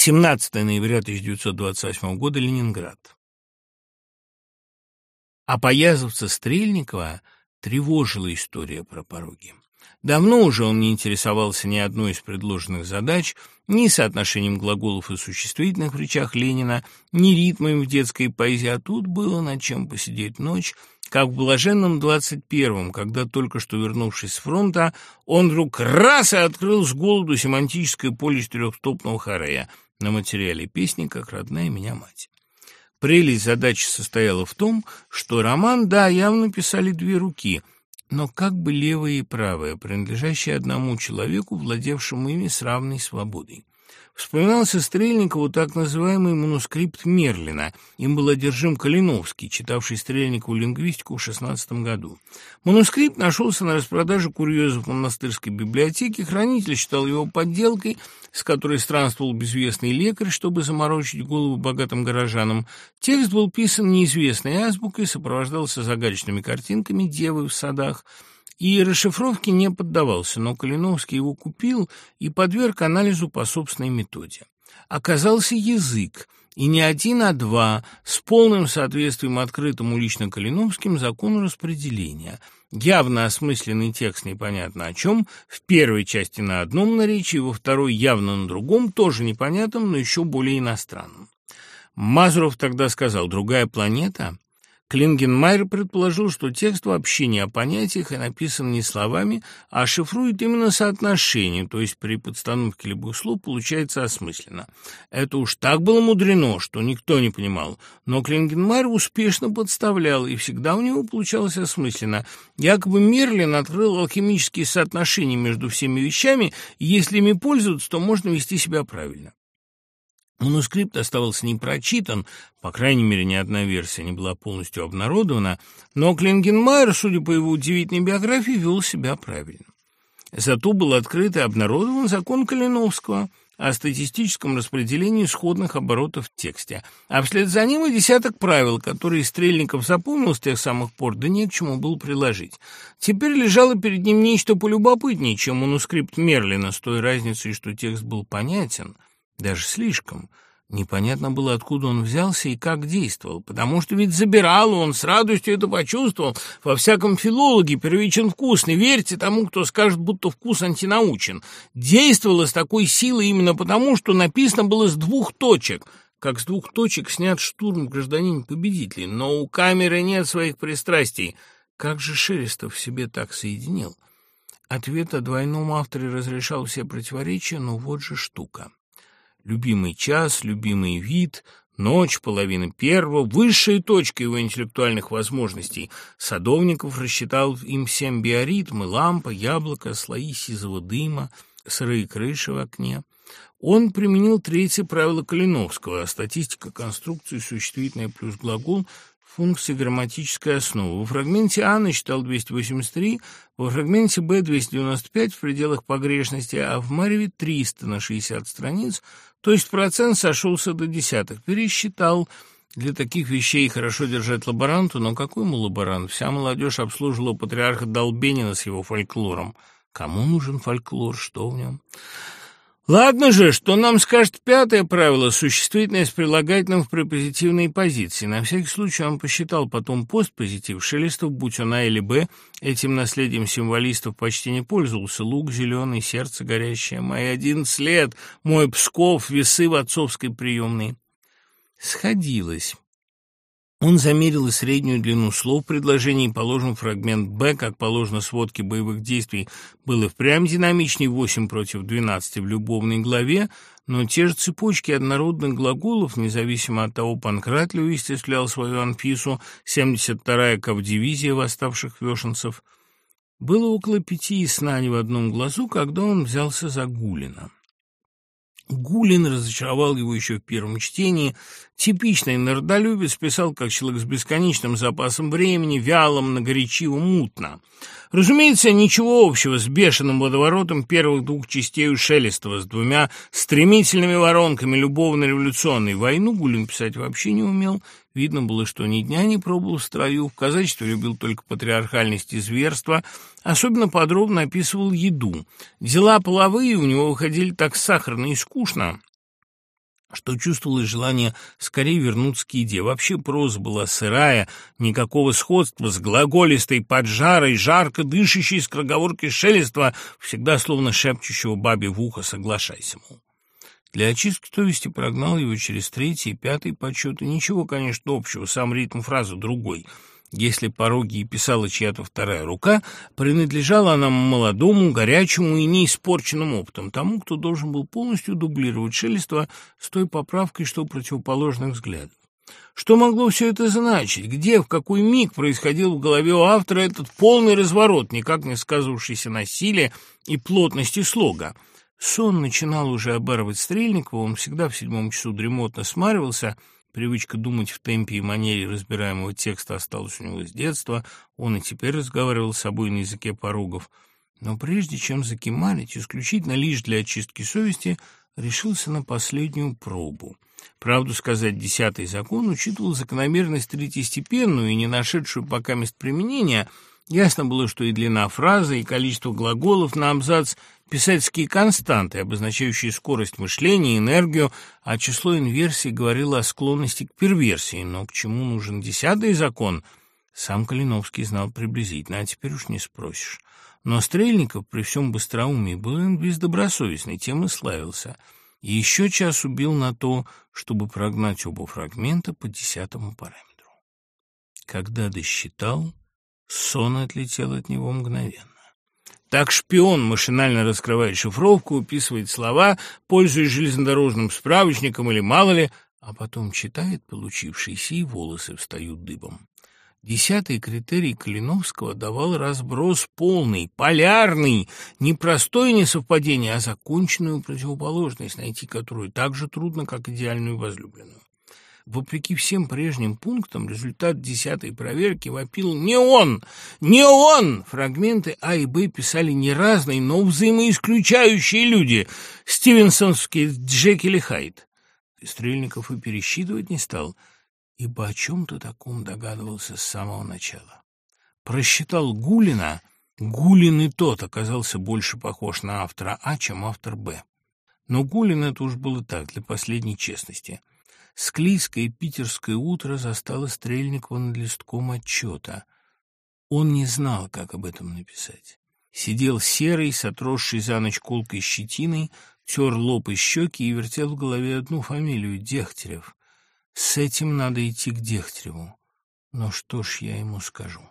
17 ноября 1928 года, Ленинград. А поязовца Стрельникова тревожила история про пороги. Давно уже он не интересовался ни одной из предложенных задач, ни соотношением глаголов и существительных в речах Ленина, ни ритмами в детской поэзии, а тут было над чем посидеть ночь, как в блаженном двадцать первом, когда, только что вернувшись с фронта, он вдруг раз и открыл с голоду семантическое поле четырехстопного хорея на материале песни «Как родная меня мать». Прелесть задачи состояла в том, что роман, да, явно писали две руки, но как бы левая и правая, принадлежащие одному человеку, владевшему ими с равной свободой. Вспоминался Стрельникову так называемый манускрипт Мерлина. Им был одержим Калиновский, читавший Стрельникову лингвистику в 16 году. Манускрипт нашелся на распродаже курьезов монастырской библиотеки. Хранитель считал его подделкой, с которой странствовал безвестный лекарь, чтобы заморочить голову богатым горожанам. Текст был писан неизвестной азбукой, сопровождался загадочными картинками девы в садах – и расшифровке не поддавался, но Калиновский его купил и подверг анализу по собственной методе. Оказался язык, и не один, а два, с полным соответствием открытому лично Калиновским закону распределения. Явно осмысленный текст непонятно о чем, в первой части на одном наречии, во второй явно на другом, тоже непонятном, но еще более иностранном. Мазуров тогда сказал «другая планета», Клингенмайер предположил, что текст вообще не о понятиях и написан не словами, а шифрует именно соотношение, то есть при подстановке любых слов получается осмысленно. Это уж так было мудрено, что никто не понимал, но Клингенмайер успешно подставлял, и всегда у него получалось осмысленно. Якобы Мерлин открыл алхимические соотношения между всеми вещами, и если ими пользоваться, то можно вести себя правильно. Манускрипт оставался не прочитан, по крайней мере, ни одна версия не была полностью обнародована, но Клингенмайер, судя по его удивительной биографии, вел себя правильно. Зато был открыт и обнародован закон Калиновского о статистическом распределении сходных оборотов в тексте, а вслед за ним и десяток правил, которые Стрельников запомнил с тех самых пор, да не к чему было приложить. Теперь лежало перед ним нечто полюбопытнее, чем манускрипт Мерлина, с той разницей, что текст был понятен – даже слишком. Непонятно было, откуда он взялся и как действовал, потому что ведь забирал он, с радостью это почувствовал. Во всяком филологе первичен вкус, не верьте тому, кто скажет, будто вкус антинаучен. Действовало с такой силой именно потому, что написано было с двух точек, как с двух точек снят штурм гражданин победителей, но у камеры нет своих пристрастий. Как же Шелестов в себе так соединил? Ответ о двойном авторе разрешал все противоречия, но вот же штука. Любимый час, любимый вид, ночь, половина первого, высшая точка его интеллектуальных возможностей. Садовников рассчитал им семь биоритмы, лампа, яблоко, слои сизого дыма, сырые крыши в окне. Он применил третье правило Калиновского, статистика конструкции, существительное плюс глагол, функции грамматической основы. Во фрагменте А насчитал 283, во фрагменте Б 295 в пределах погрешности, а в Мареве 300 на 60 страниц – то есть процент сошелся до десяток. Пересчитал. Для таких вещей хорошо держать лаборанту, но какой ему лаборант? Вся молодежь обслуживала патриарха Долбенина с его фольклором. Кому нужен фольклор? Что в нем? Ладно же, что нам скажет пятое правило, существительное с прилагательным в препозитивной позиции. На всякий случай он посчитал потом постпозитив. Шелестов, будь он А или Б, этим наследием символистов почти не пользовался. Лук зеленый, сердце горящее. Мои одиннадцать лет, мой Псков, весы в отцовской приемной. Сходилось. Он замерил и среднюю длину слов предложений, положен фрагмент «Б», как положено сводке боевых действий, было впрямь динамичней 8 против 12 в любовной главе, но те же цепочки однородных глаголов, независимо от того, Панкратли исчислял свою Анфису, 72-я кавдивизия восставших вешенцев. Было около пяти и сна в одном глазу, когда он взялся за Гулина. Гулин разочаровал его еще в первом чтении. Типичный нардолюбец писал, как человек с бесконечным запасом времени, вяло, многоречиво, мутно. Разумеется, ничего общего с бешеным водоворотом первых двух частей у Шелестова, с двумя стремительными воронками любовно-революционной. Войну Гулин писать вообще не умел, Видно было, что ни дня не пробовал в строю, в казачестве любил только патриархальность и зверство, особенно подробно описывал еду. Дела половые у него выходили так сахарно и скучно, что чувствовалось желание скорее вернуться к еде. Вообще проза была сырая, никакого сходства с глаголистой, поджарой, жарко дышащей скороговоркой шелества, всегда словно шепчущего бабе в ухо «соглашайся, мол». Для очистки совести прогнал его через третий и пятый подсчеты. Ничего, конечно, общего, сам ритм фразы другой — если пороги и писала чья-то вторая рука, принадлежала она молодому, горячему и неиспорченному опытом, тому, кто должен был полностью дублировать шелество с той поправкой, что противоположных взглядов. Что могло все это значить? Где, в какой миг происходил в голове у автора этот полный разворот, никак не сказывавшийся на силе и плотности слога? Сон начинал уже обарывать Стрельникова, он всегда в седьмом часу дремотно смаривался — Привычка думать в темпе и манере разбираемого текста осталась у него с детства, он и теперь разговаривал с собой на языке порогов. Но прежде чем закималить, исключительно лишь для очистки совести, решился на последнюю пробу. Правду сказать, десятый закон учитывал закономерность третьестепенную и не нашедшую пока мест применения. Ясно было, что и длина фразы, и количество глаголов на абзац – писательские константы, обозначающие скорость мышления, энергию, а число инверсий говорило о склонности к перверсии. Но к чему нужен десятый закон, сам Калиновский знал приблизительно, а теперь уж не спросишь. Но Стрельников при всем быстроумии был бездобросовестный, тем и славился. И еще час убил на то, чтобы прогнать оба фрагмента по десятому параметру. Когда досчитал, сон отлетел от него мгновенно. Так шпион машинально раскрывает шифровку, уписывает слова, пользуясь железнодорожным справочником или мало ли, а потом читает получившиеся и волосы встают дыбом. Десятый критерий Калиновского давал разброс полный, полярный, не простое несовпадение, а законченную противоположность, найти которую так же трудно, как идеальную возлюбленную. Вопреки всем прежним пунктам, результат десятой проверки вопил «Не он! Не он!» Фрагменты А и Б писали не разные, но взаимоисключающие люди. Стивенсонский Джекил и. Стрельников и пересчитывать не стал, ибо о чем-то таком догадывался с самого начала. Просчитал Гулина, Гулин и тот оказался больше похож на автора А, чем автор Б. Но Гулин это уж было так, для последней честности — Склизкое питерское утро застало Стрельникова над листком отчета. Он не знал, как об этом написать. Сидел серый, с отросшей за ночь колкой щетиной, тер лоб и щеки и вертел в голове одну фамилию — Дегтярев. С этим надо идти к Дегтяреву. Но что ж я ему скажу?